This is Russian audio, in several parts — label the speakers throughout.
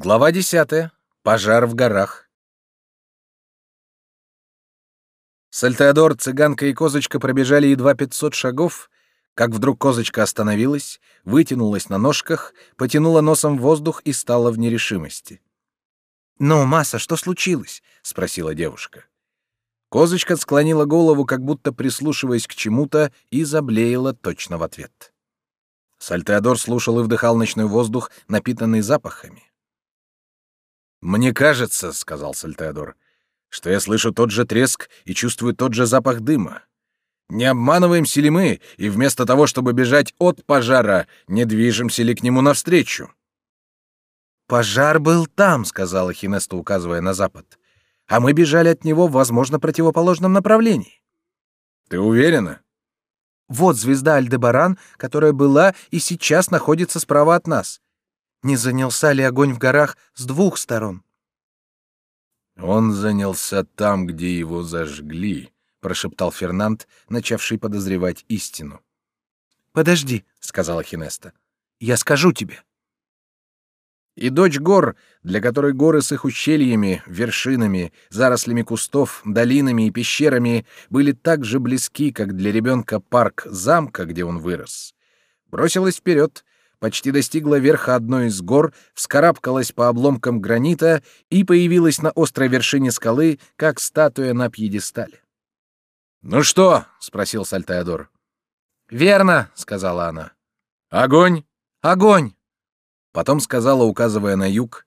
Speaker 1: Глава десятая. Пожар в горах. Сальтеодор, цыганка и козочка пробежали едва пятьсот шагов, как вдруг козочка остановилась, вытянулась на ножках, потянула носом воздух и стала в нерешимости. «Ну, Масса, что случилось?» — спросила девушка. Козочка склонила голову, как будто прислушиваясь к чему-то, и заблеяла точно в ответ. Сальтеодор слушал и вдыхал ночной воздух, напитанный запахами. «Мне кажется, — сказал Сальтеодор, — что я слышу тот же треск и чувствую тот же запах дыма. Не обманываемся ли мы, и вместо того, чтобы бежать от пожара, не движемся ли к нему навстречу?» «Пожар был там», — сказала Хинеста, указывая на запад, «а мы бежали от него в, возможно, противоположном направлении». «Ты уверена?» «Вот звезда Альдебаран, которая была и сейчас находится справа от нас. Не занялся ли огонь в горах с двух сторон? Он занялся там, где его зажгли, прошептал Фернанд, начавший подозревать истину. Подожди, сказала Хинеста. Я скажу тебе. И дочь гор, для которой горы с их ущельями, вершинами, зарослями кустов, долинами и пещерами были так же близки, как для ребенка парк замка, где он вырос, бросилась вперед почти достигла верха одной из гор, вскарабкалась по обломкам гранита и появилась на острой вершине скалы, как статуя на пьедестале. «Ну что?» — спросил Сальтеодор. «Верно», — сказала она. «Огонь!» «Огонь!» Потом сказала, указывая на юг.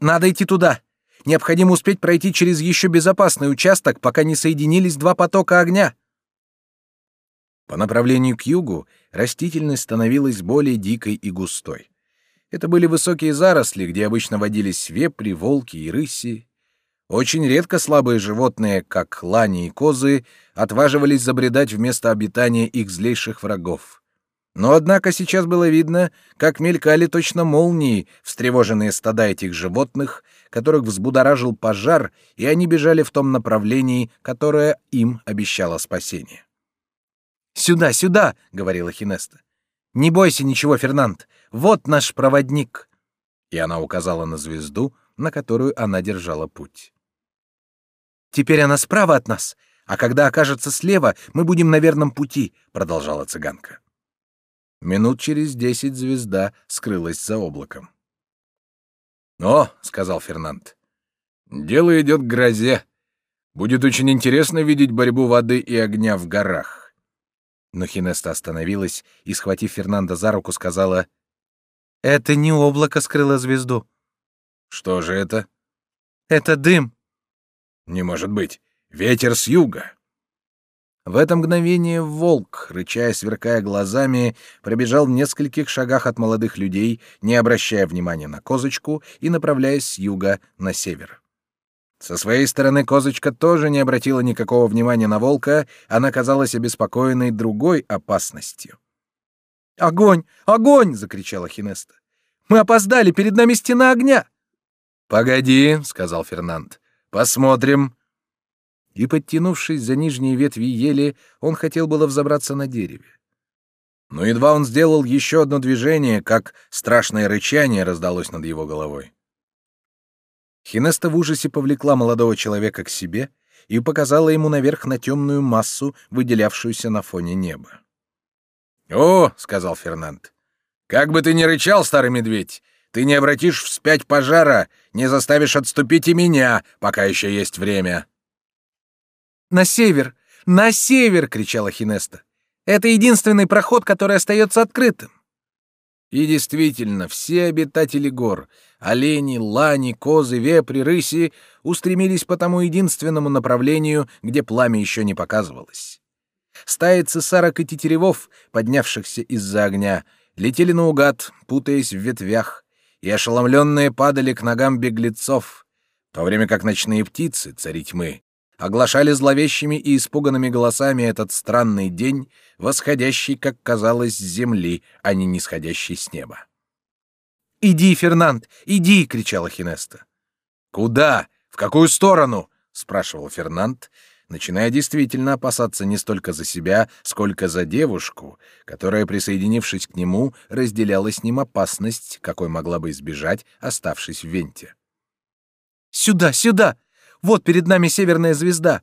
Speaker 1: «Надо идти туда. Необходимо успеть пройти через еще безопасный участок, пока не соединились два потока огня». По направлению к югу растительность становилась более дикой и густой. Это были высокие заросли, где обычно водились вепри, волки и рыси. Очень редко слабые животные, как лани и козы, отваживались забредать в место обитания их злейших врагов. Но однако сейчас было видно, как мелькали точно молнии встревоженные стада этих животных, которых взбудоражил пожар, и они бежали в том направлении, которое им обещало спасение. «Сюда, сюда!» — говорила Хинеста. «Не бойся ничего, Фернанд. Вот наш проводник!» И она указала на звезду, на которую она держала путь. «Теперь она справа от нас, а когда окажется слева, мы будем на верном пути», — продолжала цыганка. Минут через десять звезда скрылась за облаком. «О», — сказал Фернанд, — «дело идет к грозе. Будет очень интересно видеть борьбу воды и огня в горах». Но Хинеста остановилась и, схватив Фернандо за руку, сказала, «Это не облако скрыло звезду». «Что же это?» «Это дым». «Не может быть. Ветер с юга». В это мгновение волк, рычая, сверкая глазами, пробежал в нескольких шагах от молодых людей, не обращая внимания на козочку и направляясь с юга на север. Со своей стороны козочка тоже не обратила никакого внимания на волка, она казалась обеспокоенной другой опасностью. «Огонь! Огонь!» — закричала Хинеста. «Мы опоздали! Перед нами стена огня!» «Погоди!» — сказал Фернанд. «Посмотрим!» И, подтянувшись за нижние ветви ели, он хотел было взобраться на дереве. Но едва он сделал еще одно движение, как страшное рычание раздалось над его головой. Хинеста в ужасе повлекла молодого человека к себе и показала ему наверх на темную массу, выделявшуюся на фоне неба. «О!» — сказал Фернанд. «Как бы ты ни рычал, старый медведь, ты не обратишь вспять пожара, не заставишь отступить и меня, пока еще есть время». «На север! На север!» — кричала Хинеста. «Это единственный проход, который остается открытым». И действительно, все обитатели гор — олени, лани, козы, вепри, рыси — устремились по тому единственному направлению, где пламя еще не показывалось. Стаи цесарок и тетеревов, поднявшихся из-за огня, летели наугад, путаясь в ветвях, и ошеломленные падали к ногам беглецов, в то время как ночные птицы, цари тьмы, оглашали зловещими и испуганными голосами этот странный день, восходящий, как казалось, с земли, а не нисходящий с неба. «Иди, Фернанд, иди!» — кричала Хинеста. «Куда? В какую сторону?» — спрашивал Фернанд, начиная действительно опасаться не столько за себя, сколько за девушку, которая, присоединившись к нему, разделяла с ним опасность, какой могла бы избежать, оставшись в Венте.
Speaker 2: «Сюда, сюда! Вот перед нами северная звезда!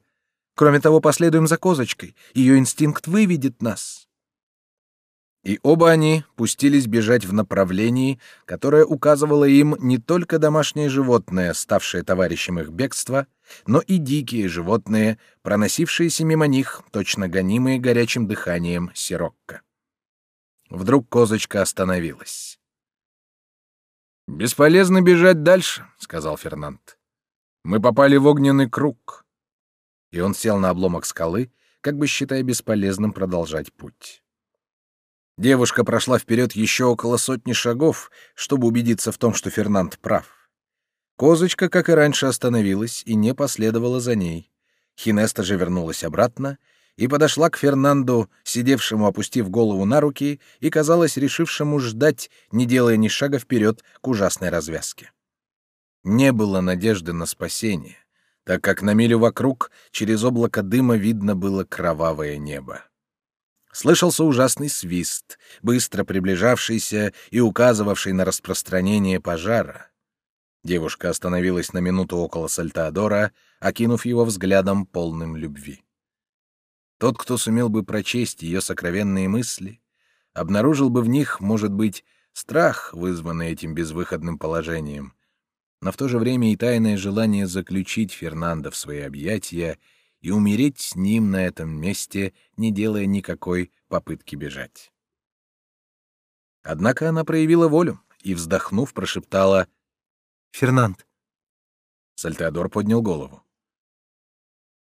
Speaker 2: Кроме того, последуем за козочкой. Ее инстинкт выведет нас».
Speaker 1: И оба они пустились бежать в направлении, которое указывало им не только домашнее животное, ставшее товарищем их бегства, но и дикие животные, проносившиеся мимо них, точно гонимые горячим дыханием сирокко. Вдруг козочка остановилась. «Бесполезно бежать дальше», — сказал Фернанд. «Мы попали в огненный круг». И он сел на обломок скалы, как бы считая бесполезным продолжать путь. Девушка прошла вперед еще около сотни шагов, чтобы убедиться в том, что Фернанд прав. Козочка, как и раньше, остановилась и не последовала за ней. Хинеста же вернулась обратно и подошла к Фернанду, сидевшему, опустив голову на руки, и, казалось, решившему ждать, не делая ни шага вперед к ужасной развязке. Не было надежды на спасение, так как на милю вокруг через облако дыма видно было кровавое небо. Слышался ужасный свист, быстро приближавшийся и указывавший на распространение пожара. Девушка остановилась на минуту около Сальтаадора, окинув его взглядом полным любви. Тот, кто сумел бы прочесть ее сокровенные мысли, обнаружил бы в них, может быть, страх, вызванный этим безвыходным положением, но в то же время и тайное желание заключить Фернандо в свои объятия — и умереть с ним на этом месте, не делая никакой попытки бежать. Однако она проявила волю и, вздохнув, прошептала «Фернанд». Сальтеодор поднял голову.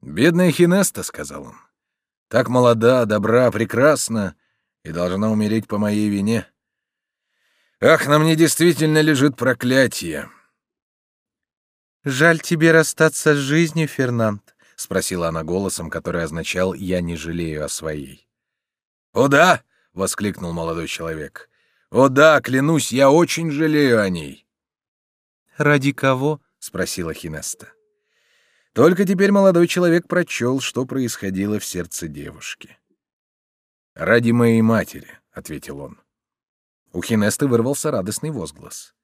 Speaker 1: «Бедная Хинеста», — сказал он, — «так молода, добра, прекрасна и должна умереть по моей вине. Ах, на мне действительно лежит проклятие».
Speaker 2: «Жаль тебе расстаться с жизнью, Фернанд», —
Speaker 1: спросила она голосом, который означал «я не жалею о своей». «О да!» — воскликнул молодой человек. «О да, клянусь, я очень жалею о ней».
Speaker 2: «Ради кого?»
Speaker 1: — спросила Хинеста. Только теперь молодой человек прочел, что происходило в сердце девушки. «Ради моей матери», — ответил он. У Хинесты вырвался радостный возглас.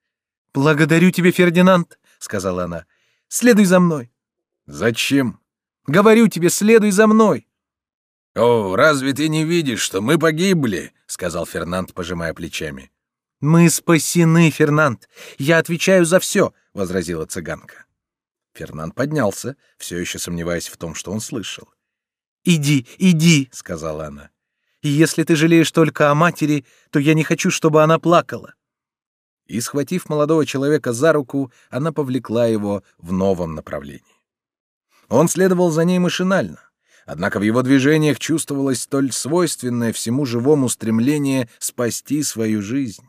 Speaker 2: «Благодарю тебя, Фердинанд», — сказала она. «Следуй за мной».
Speaker 1: «Зачем?»
Speaker 2: Говорю тебе, следуй за мной.
Speaker 1: О, разве ты не видишь, что мы погибли? сказал Фернанд, пожимая плечами.
Speaker 2: Мы спасены, Фернанд. Я отвечаю за все, возразила цыганка.
Speaker 1: Фернанд поднялся, все еще сомневаясь в том, что он слышал.
Speaker 2: Иди, иди, сказала она. Если ты жалеешь только о матери, то я не хочу, чтобы она плакала.
Speaker 1: И схватив молодого человека за руку, она повлекла его в новом направлении. Он следовал за ней машинально. Однако в его движениях чувствовалось столь свойственное всему живому стремление спасти свою жизнь.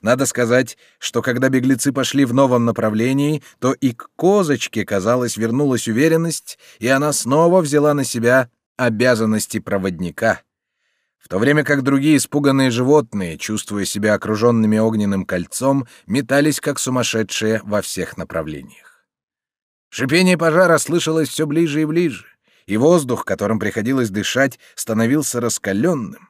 Speaker 1: Надо сказать, что когда беглецы пошли в новом направлении, то и к козочке, казалось, вернулась уверенность, и она снова взяла на себя обязанности проводника. В то время как другие испуганные животные, чувствуя себя окруженными огненным кольцом, метались как сумасшедшие во всех направлениях. Шипение пожара слышалось все ближе и ближе, и воздух, которым приходилось дышать, становился раскаленным.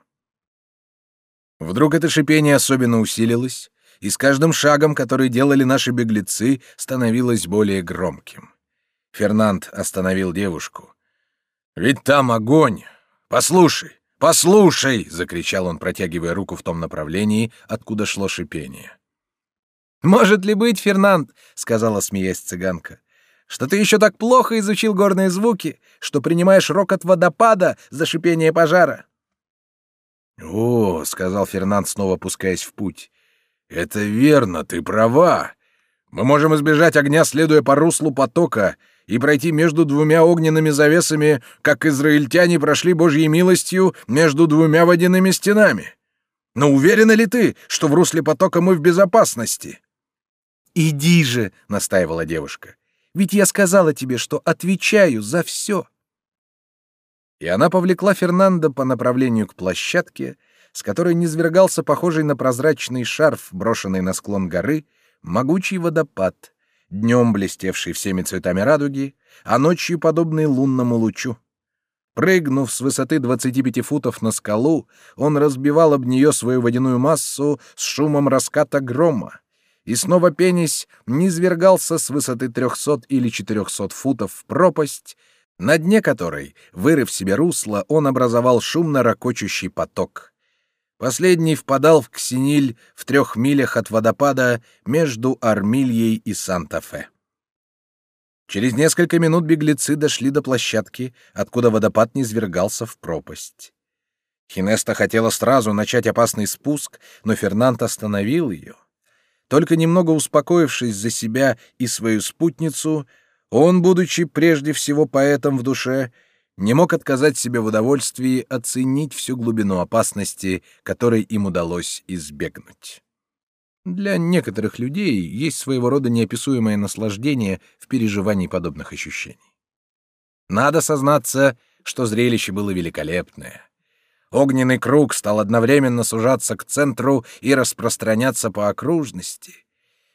Speaker 1: Вдруг это шипение особенно усилилось, и с каждым шагом, который делали наши беглецы, становилось более громким. Фернанд остановил девушку. «Ведь там огонь! Послушай, послушай!» — закричал он, протягивая руку в том направлении, откуда шло шипение.
Speaker 2: «Может ли быть, Фернанд?» — сказала, смеясь цыганка что ты еще так плохо изучил горные звуки, что принимаешь рокот водопада за шипение пожара.
Speaker 1: О, сказал Фернанд, снова пускаясь в путь. Это верно, ты права. Мы можем избежать огня, следуя по руслу потока, и пройти между двумя огненными завесами, как израильтяне прошли Божьей милостью между двумя водяными стенами. Но уверена ли ты, что в русле потока мы в безопасности?
Speaker 2: Иди же, настаивала девушка. Ведь я сказала тебе, что отвечаю за все.
Speaker 1: И она повлекла Фернандо по направлению к площадке, с которой низвергался похожий на прозрачный шарф, брошенный на склон горы, могучий водопад, днем блестевший всеми цветами радуги, а ночью подобный лунному лучу. Прыгнув с высоты 25 футов на скалу, он разбивал об нее свою водяную массу с шумом раската грома, и снова пенись низвергался с высоты 300 или 400 футов в пропасть, на дне которой, вырыв себе русло, он образовал шумно ракочущий поток. Последний впадал в Ксениль в трех милях от водопада между Армильей и Санта-Фе. Через несколько минут беглецы дошли до площадки, откуда водопад низвергался в пропасть. Хинеста хотела сразу начать опасный спуск, но Фернанд остановил ее. Только немного успокоившись за себя и свою спутницу, он, будучи прежде всего поэтом в душе, не мог отказать себе в удовольствии оценить всю глубину опасности, которой им удалось избегнуть. Для некоторых людей есть своего рода неописуемое наслаждение в переживании подобных ощущений. Надо сознаться, что зрелище было великолепное. Огненный круг стал одновременно сужаться к центру и распространяться по окружности.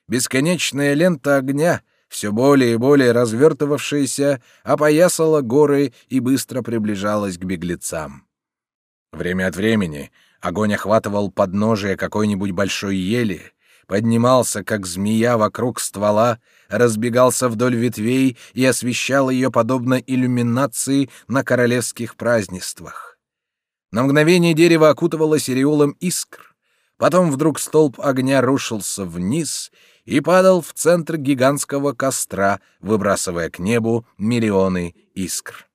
Speaker 1: Бесконечная лента огня — все более и более развертывавшаяся, опоясала горы и быстро приближалась к беглецам. Время от времени огонь охватывал подножие какой-нибудь большой ели, поднимался, как змея вокруг ствола, разбегался вдоль ветвей и освещал ее подобно иллюминации на королевских празднествах. На мгновение дерево окутывало ореолом искр, потом вдруг столб огня рушился вниз — и падал в центр гигантского костра, выбрасывая к небу миллионы искр.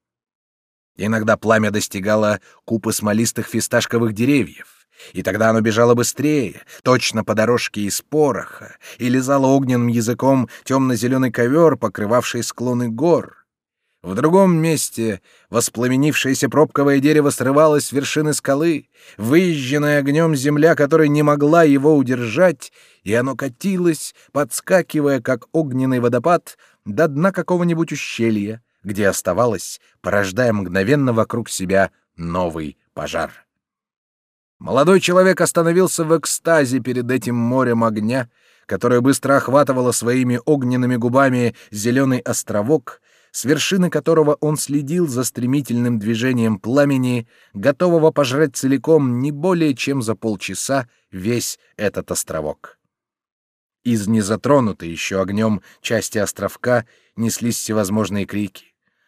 Speaker 1: Иногда пламя достигало купы смолистых фисташковых деревьев, и тогда оно бежало быстрее, точно по дорожке из пороха, и лизало огненным языком темно-зеленый ковер, покрывавший склоны гор — в другом месте воспламенившееся пробковое дерево срывалось с вершины скалы, выезженная огнем земля, которая не могла его удержать, и оно катилось, подскакивая, как огненный водопад, до дна какого-нибудь ущелья, где оставалось, порождая мгновенно вокруг себя новый пожар. Молодой человек остановился в экстазе перед этим морем огня, которое быстро охватывало своими огненными губами зеленый островок — с вершины которого он следил за стремительным движением пламени, готового пожрать целиком не более чем за полчаса весь этот островок. Из незатронутой еще огнем части островка неслись всевозможные крики.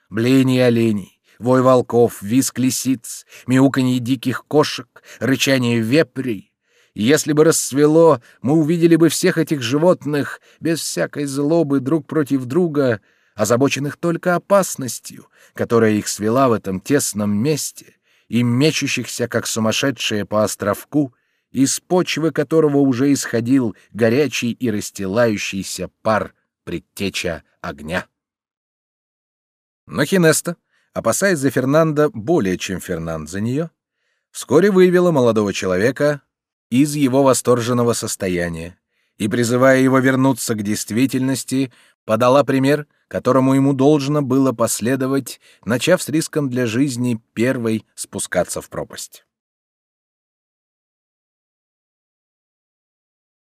Speaker 1: Блеяние оленей, вой волков, визг лисиц, мяуканье диких кошек, рычание вепрей. Если бы рассвело, мы увидели бы всех этих животных без всякой злобы друг против друга — озабоченных только опасностью, которая их свела в этом тесном месте, и мечущихся, как сумасшедшие по островку, из почвы которого уже исходил горячий и расстилающийся пар предтеча огня. Но Хинеста, опасаясь за Фернанда более, чем Фернанд за нее, вскоре вывела молодого человека из его восторженного состояния и, призывая его вернуться к действительности, подала пример, которому ему должно было последовать, начав с риском для жизни первой спускаться в пропасть.